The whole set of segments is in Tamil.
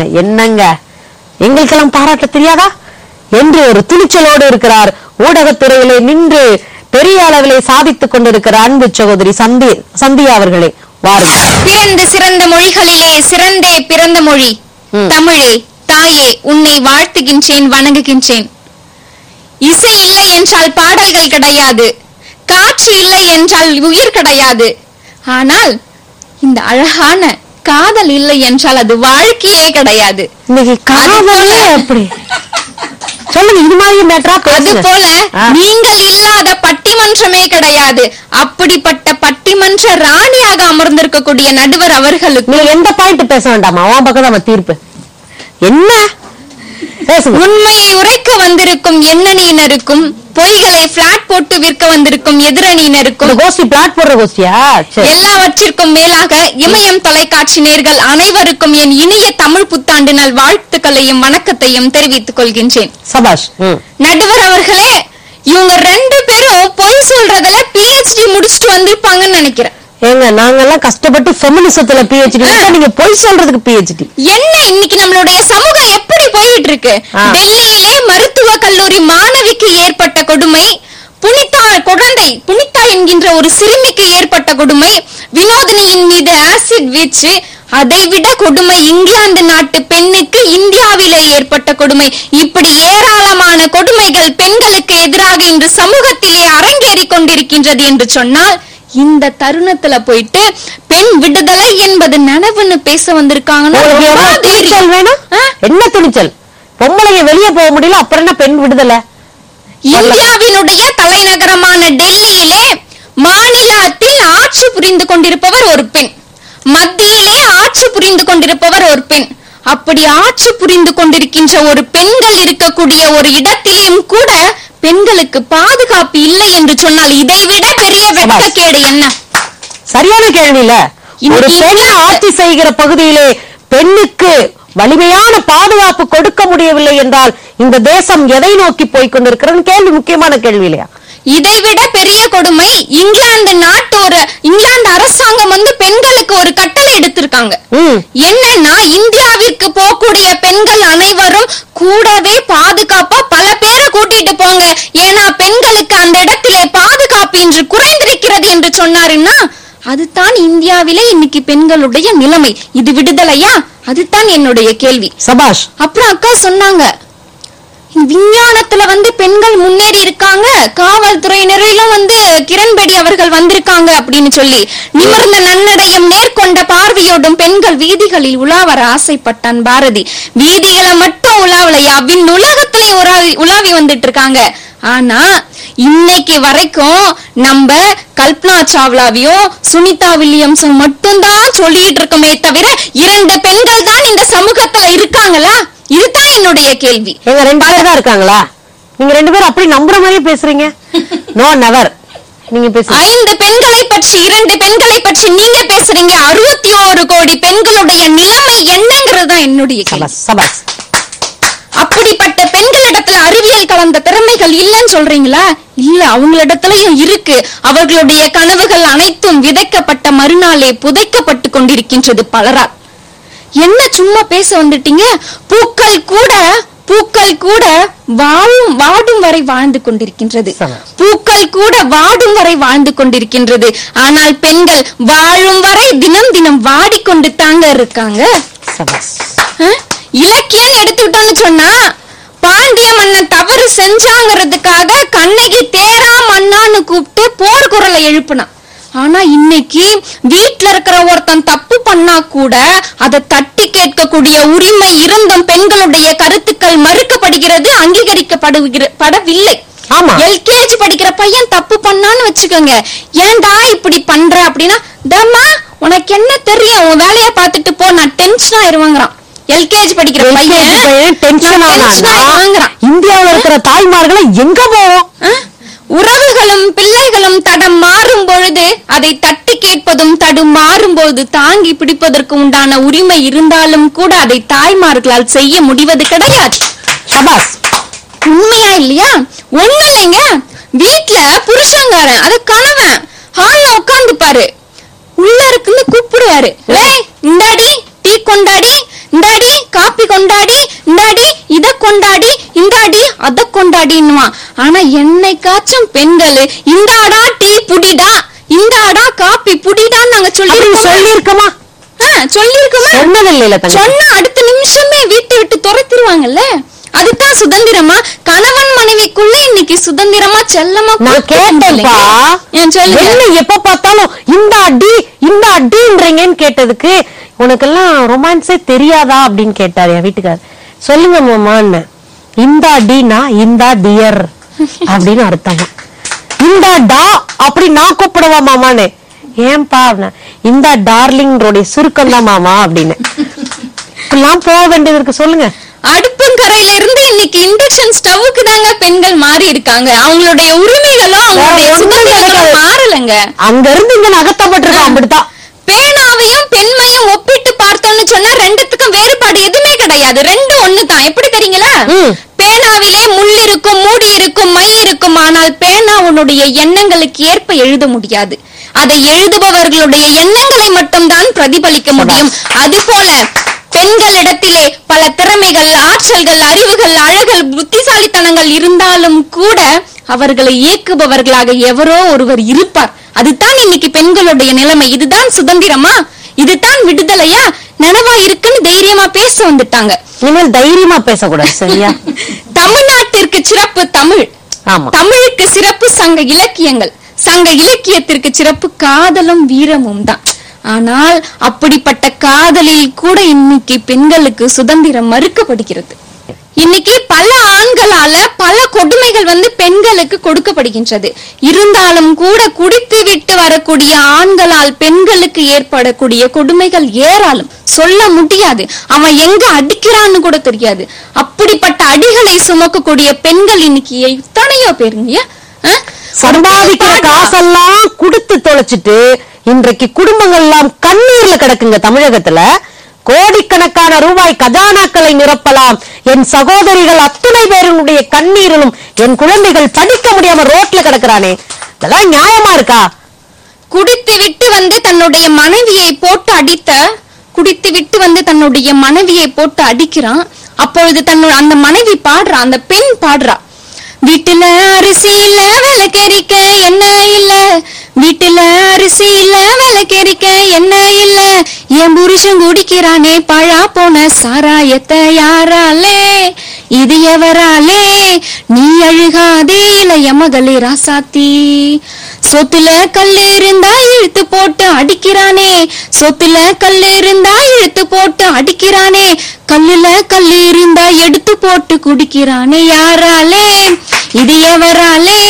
என்னங்க? எங்களுக்கெல்லாம் பாராட்ட தெரியாதா? என்று ஒரு துணிச்சலோடு இருக்கிறார். ஊடகத்துறையிலே நின்று பெரிய அளவிலே சாதித்துக் கொண்டிருக்கிற அன்பு சகோதரி சந்தி சந்தியா அவர்களே வாருங்கள் பிறந்த சிறந்த மொழிகளிலே சிறந்தே பிறந்த மொழி. தமிழே தாயே உன்னை வாழ்த்துகின்றேன் வணங்குகின்றேன். இசை இல்லை என்றால் பாடல்கள் கிடையாது. காற்று இல்லை என்றால் உயிர் கிடையாது. ஆனால் இந்த அழகான காதல் இல்லை என்றால் அது வாழ்க்கையே கிடையாது. இன்னைக்கு காதலே அப்படி சொல்லுங்க இது மாதிரி மேட்டரா அது போல. நீங்கள் இல்லாத பட்டிமன்றமே கிடையாது. அப்படிப்பட்ட பட்டிமன்ற ராணியாக அமர்ந்திருக்கக்கூடிய நடுவர் அவர்களுக்கு எந்த பாயிண்ட் பேச வேண்டாமா? உன் பக்கம் நம்ம தீர்ப்பு. என்ன? உண்மையை உரைக்க வந்திருக்கும் எண்ணணியினருக்கும் பொய்களை பிளாட் போட்டு விற்க வந்திருக்கும் எதிரணியினருக்கும் கோஷ்டி பிளாட் போடுற கோஷ்டியா? எல்லாவற்றிற்கும் மேலாக இமயம் தொலைக்காட்சி நேர்கள் அனைவருக்கும் என் இனிய தமிழ் புத்தாண்டு நல் வாழ்த்துக்களையும் வணக்கத்தையும் தெரிவித்துக் கொள்கின்றேன். சபாஷ் நடுவர் அவர்களே இவங்க ரெண்டு பேரும் பொய் சொல்றதுல பிஹெச்டி முடிச்சுட்டு வந்திருப்பாங்கன்னு நினைக்கிறேன். ஏங்க நாங்கெல்லாம் கஷ்டப்பட்டு ஃபெமினிசத்துல பிஹெச்டி நீங்க பொய் சொல்றதுக்கு பிஹெச்டி என்ன இன்னைக்கு நம்மளுடைய சமூகம் எப்படி போயிட்டு இருக்கு. டெல்லியிலே மருத்துவ கல்லூரி மாணவிக்கு ஏற்பட்ட கொடுமை புனிதா குழந்தை புனிதா என்கின்ற ஒரு சிறுமிக்கு ஏற்பட்ட கொடுமை வினோதினியின் மீது ஆசிட் வீச்சு அதைவிட கொடுமை இங்கிலாந்து நாட்டு பெண்ணுக்கு இந்தியாவிலே ஏற்பட்ட கொடுமை. இப்படி ஏராளமான கொடுமைகள் பெண்களுக்கு எதிராக இன்று சமூகத்திலே அரங்கேறிக் கொண்டிருக்கின்றது என்று சொன்னால் இந்த தருணத்துல போயிட்டு பெண் விடுதலை என்பது நனவுன்னு பேச வந்திருக்காங்கன்னா? என்ன துணிச்சல் பொம்பளைங்க வெளிய போக முடியல அப்புறம் என்ன பெண் விடுதலை? இந்தியாவினுடைய தலைநகரமான டெல்லியிலே மாநிலத்தில் ஆட்சி புரிந்து கொண்டிருப்பவர் ஒரு பெண். மத்தியிலே ஆட்சி புரிந்து கொண்டிருப்பவர் ஒரு பெண். அப்படி ஆட்சி புரிந்து கொண்டிருக்கின்ற ஒரு பெண்கள் இருக்கக்கூடிய ஒரு இடத்திலும் கூட பெண்களுக்கு பாதுகாப்பு இல்லை என்று சொன்னால் இதைவிட பெரிய வெட்கக்கேடு என்ன? சரியான கேள்வியில ஒரு இன்னைக்கு பெண் ஆட்சி செய்கிற பகுதியிலே பெண்ணுக்கு வலிமையான பாதுகாப்பு கொடுக்க முடியவில்லை என்றால் இந்த தேசம் எதை நோக்கி போய் கொண்டிருக்கிறது கேள்வி முக்கியமான கேள்வி இல்லையா? இதைவிட பெரிய கொடுமை இங்கிலாந்து நாட்டு ஒரு இங்கிலாந்து அரசாங்கம் வந்து பெண்களுக்கு ஒரு கட்டளை எடுத்திருக்காங்க. என்னன்னா இந்தியாவிற்கு போகக்கூடிய பெண்கள் அனைவரும் கூடவே பாதுகாப்பா பல பேரை கூட்டிட்டு போங்க ஏன்னா பெண்களுக்கு அந்த இடத்திலே பாதுகாப்பு இன்று குறைந்திருக்கிறது என்று சொன்னாருன்னா அதுதான் இந்தியாவிலே இன்னைக்கு பெண்களுடைய நிலைமை. இது விடுதலையா? அதுதான் என்னுடைய கேள்வி. சபாஷ். அப்புறம் அக்கா சொன்னாங்க விஞ்ஞானத்துல வந்து பெண்கள் முன்னேறி இருக்காங்க காவல்துறையினரிலும் வந்து கிரண்பேடி அவர்கள் வந்திருக்காங்க அப்படின்னு சொல்லி. நிமிர்ந்த நன்னடையும் நேர்கொண்ட பார்வையோடும் பெண்கள் வீதிகளில் உலாவர ஆசைப்பட்டான் பாரதி. வீதிகளை மட்டும் உலாவலையா? விண் உலகத்திலே உலாவி உலாவி வந்துட்டு இருக்காங்க. ஆனா இன்னைக்கு வரைக்கும் நம்ம கல்பனா சாவ்லாவையும் சுனிதா வில்லியம்ஸும் மட்டும்தான் சொல்லிட்டு இருக்கோமே தவிர இரண்டு பெண்கள் தான் இந்த சமூகத்துல இருக்காங்களா? இதுதான் என்னுடைய கேள்வி. எங்க ரெண்டு பேர் தான் இருக்காங்களா? நீங்க ரெண்டு பேரும் அப்படி நம்புற மாதிரியே பேசுறீங்க? நோ நெவர் நீங்க பேசுங்க. ஐந்து பெண்களை பற்றி இரண்டு பெண்களை பற்றி நீங்க பேசுறீங்க. அறுபத்தி ஓரு கோடி பெண்களுடைய நிலைமை என்னங்கிறது என்னுடைய கேள்வி. சபாஷ் சபாஷ். அப்படிப்பட்ட பெண்களிடத்துல அறிவியல் கலந்த திறமைகள் இல்லைன்னு சொல்றீங்களா? இல்ல அவங்களிடத்துலயும் இருக்கு. அவர்களுடைய கனவுகள் அனைத்தும் விதைக்கப்பட்ட மறுநாளே புதைக்கப்பட்டு கொண்டிருக்கின்றது பலரால். என்ன சும்மா பேச வந்துட்டீங்க? பூக்கள் கூட பூக்கள் கூட வாழும் வாடும் வரை வாழ்ந்து கொண்டிருக்கின்றது. பூக்கள் கூட வாடும் வரை வாழ்ந்து கொண்டிருக்கின்றது. ஆனால் பெண்கள் வாழும் வரை தினம் தினம் வாடிக்கொண்டு தாங்க இருக்காங்க? இலக்கியம் எடுத்துக்கிட்டோம்னு சொன்னா பாண்டிய மன்னன் தவறு செஞ்சாங்கிறதுக்காக கண்ணகி தேரா மன்னான்னு கூப்பிட்டு போர்க்குரலை எழுப்புனான். ஆனா இன்னைக்கு வீட்ல இருக்கிற ஒருத்தன் தப்பு பண்ணா கூட அதை தட்டி கேட்கக்கூடிய உரிமை இருந்தும் பெண்களுடைய கருத்துக்கள் மறுக்கப்படுகிறது அங்கீகரிக்கப்படுகிற படவில்லை. ஆமா. எல்கேஜி படிக்கிற பையன் தப்பு பண்ணான்னு வச்சுக்கோங்க. ஏன்டா இப்படி பண்ற அப்படின்னா தம்மா உனக்கு என்ன தெரியும்? உன் வேலைய பார்த்துட்டு போ நான் டென்ஷன் ஆயிருவாங்கறான் எல்கேஜி படிக்கிற பையன் டென்ஷன் ஆயிருவாங்கறான். இந்தியாவுல இருக்கிற தாய்மார்களை எங்க போவோம்? உறவுகளும் பிள்ளைகளும் தடம் மாறும் பொழுது அதை தட்டி கேட்பதும் தடும் மாறும்போது தாங்கி பிடிப்பதற்கு உண்டான உரிமை இருந்தாலும் கூட அதை தாய்மார்களால் செய்ய முடிவது கிடையாது. சபாஷ். உண்மையா இல்லையா? ஒண்ணு இல்லைங்க. வீட்ல புருஷங்காரன் அது கணவன். ஹால்ல உட்கார்ந்து பாரு உள்ள இருக்குன்னு கூப்பிடுவாரு லே இந்தாடி டீ கொண்டாடி இந்தாடி காப்பி கொண்டாடி இந்தாடி இத கொண்டாடி இந்தாடி அத கொண்டாடின்னுவான் ஆனா என்னைக்காச்சும் பெண்கள் இந்தாடா டீ புடிடா இந்தாடா காப்பி புடிடான்னு நாங்க சொல்லி சொல்லியிருக்கமா? சொல்லிருக்கோமா சொன்னதில்லைல தங்கச்சி. சொன்னா அடுத்த நிமிஷமே வீட்டை விட்டு துரத்திடுவாங்கல்ல அதுதான் சுதந்திரமா? கணவன் மனைவிக்குள்ள இன்னைக்கு சுதந்திரமா செல்லமா நான் கேட்டேன்ப்பா. என்ன எப்ப பார்த்தாலும் இந்த அடி இந்த அடின்றீங்கன்னு கேட்டதுக்கு உனக்கெல்லாம் ரொமான்ஸே தெரியாதா அப்படின்னு கேட்டாரு என் வீட்டுக்கார். சொல்லுங்க மாமான்னு இந்த அடினா இந்த டியர் அப்படின்னு அர்த்தமா. இந்த டா அப்படி நான் கூப்பிடவா மாமான்னு. ஏன்பா அப்படின்னா, இந்த டார்லிங்கோடைய சுருக்கம் தான் மாமா அப்படின்னு. போக வேண்டியது இருக்கு சொல்லுங்க. அடுப்பங்கரையில இருந்து இன்னைக்கு இண்டக்ஷன் ஸ்டவ்வுக்கு தாங்க பெண்கள் மாறி இருக்காங்க. அவங்களுடைய உரிமைகளும் அவங்களுடைய சுதந்திரங்களும். மாறலங்க. அங்க இருந்து இங்க நகர்த்தப்பட்டிருக்கோம் அப்படித்தான். பேனாவையும் பெண்மையும் ஒப்பிட்டு பார்த்தோம்னு சொன்னா ரெண்டுத்துக்கும் வேறுபாடு எதுவுமே கிடையாது. ரெண்டும் ஒண்ணுதான். எப்படி தெரியுங்களா. பேனாவிலே முள் இருக்கும் மூடி இருக்கும் மை இருக்கும். ஆனால் உன்னுடைய எண்ணங்களுக்கு ஏற்ப எழுத முடியாது. அதை எழுதுபவர்களுடைய எண்ணங்களை மட்டும்தான் பிரதிபலிக்க முடியும். அதுபோல பெண்களிடத்திலே பல திறமைகள் ஆற்றல்கள் அறிவுகள் அழகல் புத்திசாலித்தனங்கள் இருந்தாலும் கூட அவர்களை இயக்குபவர்களாக எவரோ ஒருவர் இருப்பார். அதுதான் இன்னைக்கு பெண்களுடைய நிலைமை. இதுதான் சுதந்திரமா? இதுதான் விடுதலையா? நனவா இருக்குன்னு தைரியமா பேச வந்துட்டாங்க. இனிமேல் தைரியமா பேசக்கூடாது சரியா? தமிழ்நாட்டிற்கு சிறப்பு தமிழ். தமிழுக்கு சிறப்பு சங்க இலக்கியங்கள். சங்க இலக்கியத்திற்கு சிறப்பு காதலும் வீரமும் தான். ஆனால் அப்படிப்பட்ட காதலில் கூட இன்னைக்கு பெண்களுக்கு சுதந்திரம் மறுக்கப்படுகிறது. இன்னைக்கு பல ஆண்களால பல கொடுமைகள் வந்து பெண்களுக்கு கொடுக்கப்படுகின்றது. இருந்தாலும் கூட குடித்து விட்டு வரக்கூடிய ஆண்களால் பெண்களுக்கு ஏற்படக்கூடிய கொடுமைகள் ஏராளம். சொல்ல முடியாது. அவன் எங்க அடிக்கிறான்னு கூட தெரியாது. அப்படிப்பட்ட அடிகளை சுமக்கக்கூடிய பெண்கள் இன்னைக்கு எத்தனையோ பேருங்க? சம்பாதிக்கிற காசெல்லாம் கொடுத்து தொலைச்சிட்டு இன்றைக்கு குடும்பங்கள் எல்லாம் கண்ணீர்ல கிடக்குங்க தமிழகத்துல. கோடிக்கணக்கான ரூபாய் கஜானாக்களை நிரப்பலாம். என் சகோதரிகள் அத்துணை பேருடைய கண்ணீரிலும் என் குழந்தைகள் படிக்க முடியாம ரோட்ல கிடக்குறானே. இதெல்லாம் நியாயமா இருக்கா? குடித்து விட்டு வந்து தன்னுடைய மனைவியை போட்டு அடித்த குடித்து விட்டு வந்து தன்னுடைய மனைவியை போட்டு அடிக்கிறான். அப்பொழுது தன்னோட அந்த மனைவி பாடுறா அந்த பெண் பாடுறா. வீட்டுல அரிசி இல்ல விளக்கரிக்க என்ன இல்ல? வீட்டுல அரிசி இல்ல விளக்கரிக்க என்ன இல்ல? என் புருஷன் குடிக்கிறானே பழா போன சாராயத்தை யாராலே? இது எவராலே? நீ அழுகாதே எமகளே மகளே ராசாத்தி. சொத்துல கல்லு இருந்தா இழுத்து போட்டு அடிக்கிறானே. சொத்துல கல்லு இருந்தா இழுத்து போட்டு அடிக்கிறானே. கல்லுல கல்லு இருந்தா எடுத்து போட்டு குடிக்கிறானே. யாராலே? இது எவராலே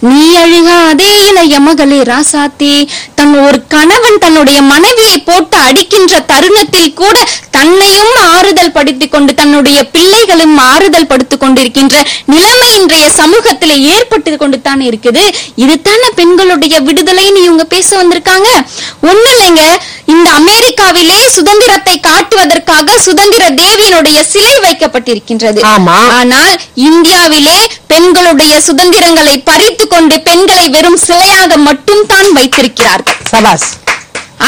நீ அழுகாதே இளைய மகளே ராசாத்தி. தன் ஒரு கணவன் தன்னுடைய மனைவியை போட்டு அடிக்கின்ற தருணத்தில் கூட தன்னையும் ஆறுதல் படுத்திக் கொண்டு தன்னுடைய பிள்ளைகளும் ஆறுதல் படுத்திக் கொண்டிருக்கின்ற நிலைமை இன்றைய சமூகத்திலே ஏற்பட்டு கொண்டு தானே இருக்குது. இதுதானே பெண்களுடைய விடுதலைன்னு இவங்க பேச வந்திருக்காங்க. ஒண்ணு இல்லைங்க இந்த அமெரிக்காவிலே சுதந்திரத்தை காட்டுவதற்காக சுதந்திர தேவியினுடைய சிலை வைக்கப்பட்டிருக்கின்றது. ஆனால் இந்தியாவிலே பெண்களுடைய சுதந்திரங்களை பறித்து கொண்டு பெண்களை வெறும் சிலையாக மட்டும் தான் வைத்திருக்கிறார்கள். சபாஸ்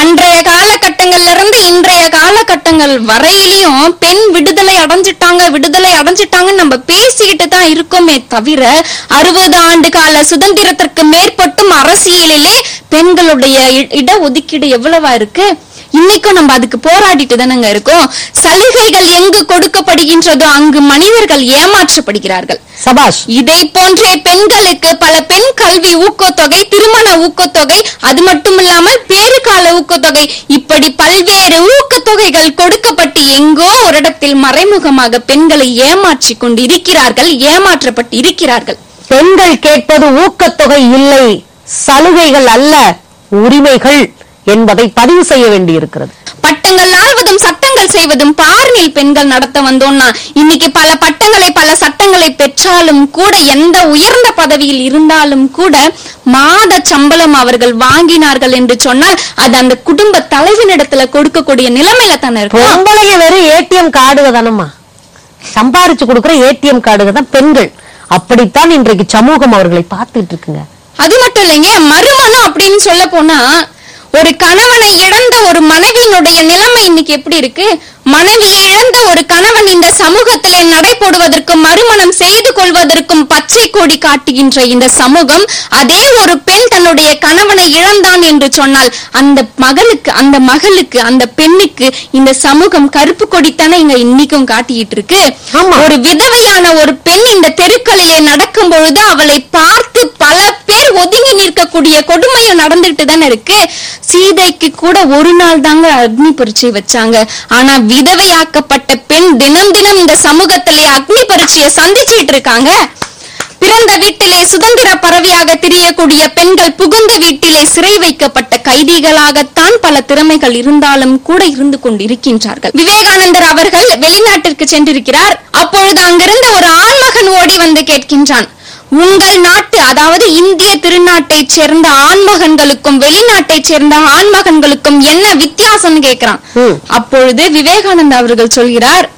அன்றைய காலகட்டங்கள்ல இருந்து இன்றைய காலகட்டங்கள் வரையிலையும் பெண் விடுதலை அடைஞ்சிட்டாங்க விடுதலை அடைஞ்சிட்டாங்கன்னு நம்ம பேசிக்கிட்டு தான் இருக்கோமே தவிர அறுபது ஆண்டு கால சுதந்திரத்திற்கு மேற்பட்டும் அரசியலிலே பெண்களுடைய இட ஒதுக்கீடு எவ்வளவா இருக்கு? இன்னைக்கும் நம்ம அதுக்கு போராடிட்டு தானங்க இருக்கோம். சலுகைகள் எங்கு கொடுக்கப்படுகின்றதோ அங்கு மனிதர்கள் ஏமாற்றப்படுகிறார்கள். சபாஷ். இதை போன்றே பெண்களுக்கு பல பெண் கல்வி ஊக்கத்தொகை திருமண ஊக்கத்தொகை அது மட்டும் இல்லாமல் பேறுகால ஊக்கத்தொகை இப்படி பல்வேறு ஊக்கத்தொகைகள் கொடுக்கப்பட்டு எங்கோ ஒரு இடத்தில் மறைமுகமாக பெண்களை ஏமாற்றிக் கொண்டு இருக்கிறார்கள் ஏமாற்றப்பட்டு இருக்கிறார்கள். பெண்கள் கேட்பது ஊக்கத்தொகை இல்லை சலுகைகள் அல்ல உரிமைகள். என்பதை பதிவு செய்ய வேண்டியிருக்கிறது. பட்டங்கள் ஆள்வதும் சட்டங்கள் செய்வதும் பார்னில் பெண்கள் நடத்த வந்தோம்னா இன்னைக்கு பல பட்டங்களை பல சட்டங்களை பெற்றாலும் கூட எந்த உயர்ந்த பதவியில் இருந்தாலும் கூட மாத சம்பளம் அவர்கள் வாங்கினார்கள் என்று சொன்னால் அது அந்த குடும்ப தலைவனிடத்துல கொடுக்கக்கூடிய நிலைமையில தானே இருக்கும் பொம்பளைங்க வெறும் ஏடிஎம் கார்டுக தானம்மா. சம்பாரிச்சு கொடுக்கிற ஏடிஎம் கார்டுக தான் பெண்கள். அப்படித்தான் இன்றைக்கு சமூகம் அவர்களை பார்த்துட்டு இருக்குங்க. அது மட்டும் இல்லைங்க மறுமணம் அப்படின்னு சொல்ல போனா ஒரு கணவனை இழந்த ஒரு மனைவியினுடைய நிலைமை இன்னைக்கு எப்படி இருக்கு மனைவியை இழந்த ஒரு கணவன் இந்த சமூகத்திலே நடைபோடுவதற்கும் மறுமணம் செய்து கொள்வதற்கும் பச்சை கொடி காட்டுகின்ற இந்த சமூகம் அதே ஒரு பெண் தன்னுடைய கணவனை இழந்தான் என்று சொன்னால் அந்த மகளுக்கு அந்த மகளுக்கு அந்த பெண்ணுக்கு இந்த சமூகம் கருப்பு கொடித்தானே இங்க இன்னைக்கும் காட்டிட்டு இருக்கு. ஒரு விதவையான ஒரு பெண் இந்த தெருக்களிலே நடக்கும் பொழுது அவளை பார்த்து பல ஒதுங்கி நிற்கக்கூடிய கொடுமையும் நடந்துட்டு தானே இருக்கு. சீதைக்கு கூட ஒரு நாள் தாங்க அக்னி பரீட்சை வச்சாங்க. ஆனா விதவையாக்கப்பட்ட பெண் தினம் தினம் இந்த சமூகத்திலே அக்னி பரீட்சையை சந்திச்சிட்டு இருக்காங்க. பிறந்த வீட்டிலே சுதந்திர பறவையாக திரியக்கூடிய பெண்கள் புகுந்த வீட்டிலே சிறை வைக்கப்பட்ட கைதிகளாகத்தான் பல திறமைகள் இருந்தாலும் கூட இருந்து கொண்டிருக்கின்றார்கள். விவேகானந்தர் அவர்கள் வெளிநாட்டிற்கு சென்றிருக்கிறார். அப்பொழுது அங்கிருந்த ஒரு ஆண்மகன் ஓடி வந்து கேட்கின்றான். உங்கள் நாட்டு அதாவது இந்திய திருநாட்டைச் சேர்ந்த ஆண்மகன்களுக்கும் வெளிநாட்டைச் சேர்ந்த ஆண்மகன்களுக்கும் என்ன வித்தியாசம் கேட்கிறான். அப்பொழுது விவேகானந்தா அவர்கள் சொல்கிறார்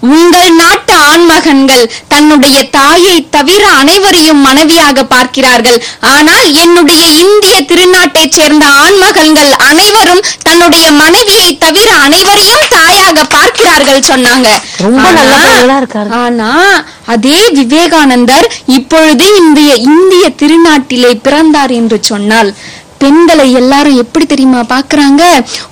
உங்கள் நாட்டு ஆண்மகன்கள் தன்னுடைய தாயை தவிர அனைவரையும் மனைவியாக பார்க்கிறார்கள் ஆனால் என்னுடைய இந்திய திருநாட்டைச் சேர்ந்த ஆண்மகன்கள் அனைவரும் தன்னுடைய மனைவியை தவிர அனைவரையும் தாயாக பார்க்கிறார்கள் சொன்னாங்க. ஆனா அதே விவேகானந்தர் இப்பொழுது இந்திய இந்திய திருநாட்டிலே பிறந்தார் என்று சொன்னால் பெண்களை எல்லாரும் எப்படி தெரியுமா பாக்குறாங்க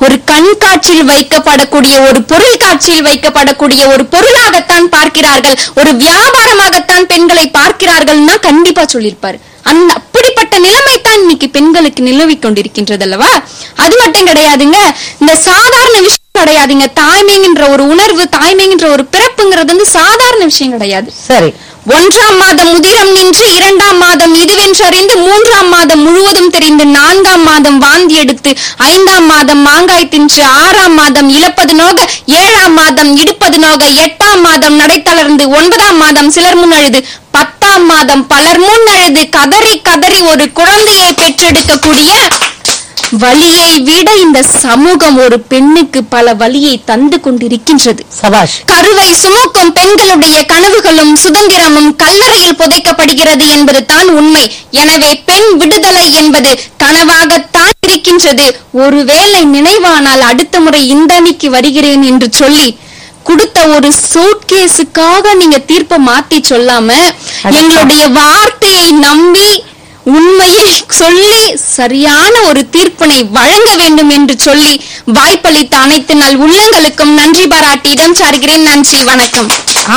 ஒரு கண்காட்சியில் வைக்கப்படக்கூடிய ஒரு பொருள் காட்சியில் வைக்கப்படக்கூடிய ஒரு பொருளாகத்தான் பார்க்கிறார்கள். ஒரு வியாபாரமாகத்தான் பெண்களை பார்க்கிறார்கள்னா கண்டிப்பா சொல்லியிருப்பாரு. அந்த அப்படிப்பட்ட நிலைமை தான் இன்னைக்கு பெண்களுக்கு நிலவிக் கொண்டிருக்கின்றது அல்லவா? அது மட்டும் கிடையாதுங்க. இந்த சாதாரண விஷயம் கிடையாதுங்க. தாய்மைங்கிற ஒரு உணர்வு தாய்மைங்கிற ஒரு பிறப்புங்கிறது வந்து சாதாரண விஷயம் கிடையாது. சரி. ஒன்றாம் மாதம் முதிரம் நின்று இரண்டாம் மாதம் இதுவென்றறிந்து மூன்றாம் மாதம் முழுவதும் தெரிந்து நான்காம் மாதம் வாந்தி எடுத்து ஐந்தாம் மாதம் மாங்காய் தின்று ஆறாம் மாதம் இழப்பது நோக ஏழாம் மாதம் இடுப்பது நோக எட்டாம் மாதம் நடை தளர்ந்து ஒன்பதாம் மாதம் சிலர் முன் அழுது பத்தாம் மாதம் பலர் முன் அழுது கதறி கதறி ஒரு குழந்தையை பெற்றெடுக்கக்கூடிய வலியை விட இந்த சமூகம் ஒரு பெண்ணுக்கு பல வலியை தந்து கொண்டிருக்கின்றது. சபாஷ். கருவை சுமக்கும் பெண்களுடைய கனவுகளும் சுதந்திரமும் கல்லறையில் புதைக்கப்படுகிறது என்பது தான் உண்மை. எனவே பெண் விடுதலை என்பது கனவாகத்தான் இருக்கின்றது. ஒருவேளை நினைவானால் அடுத்த முறை இந்த அணிக்கு வருகிறேன் என்று சொல்லி கொடுத்த ஒரு சூட்கேஸுக்காக நீங்க தீர்ப்பை மாத்தி சொல்லாம எங்களுடைய வார்த்தையை நம்பி உண்மையை சொல்லி சரியான ஒரு தீர்ப்பினை வழங்க வேண்டும் என்று சொல்லி வாய்ப்பளித்த அனைத்து நல் உள்ளங்களுக்கும் நன்றி பாராட்டி இடம் சாருகிறேன். நன்றி வணக்கம்.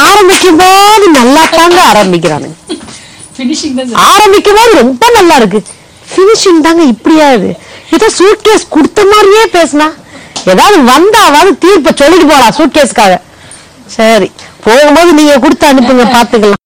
ஆரம்பிக்கும் போது நல்லா தாங்க ஆரம்பிக்கிறானுங்க ஃபினிஷிங் தான் ஆரம்பிக்கும் போது ரொம்ப நல்லா இருக்கு. பினிஷிங் தாங்க இப்படியாது ஏதோ சூட்கேஸ் கொடுத்த மாதிரியே பேசினா. ஏதாவது வந்தாவது தீர்ப்பை சொல்லிட்டு போலாம் சூட்கேஸ்க்காக சரி போகும்போது நீங்க கொடுத்து அனுப்புங்க பாத்துக்கலாம்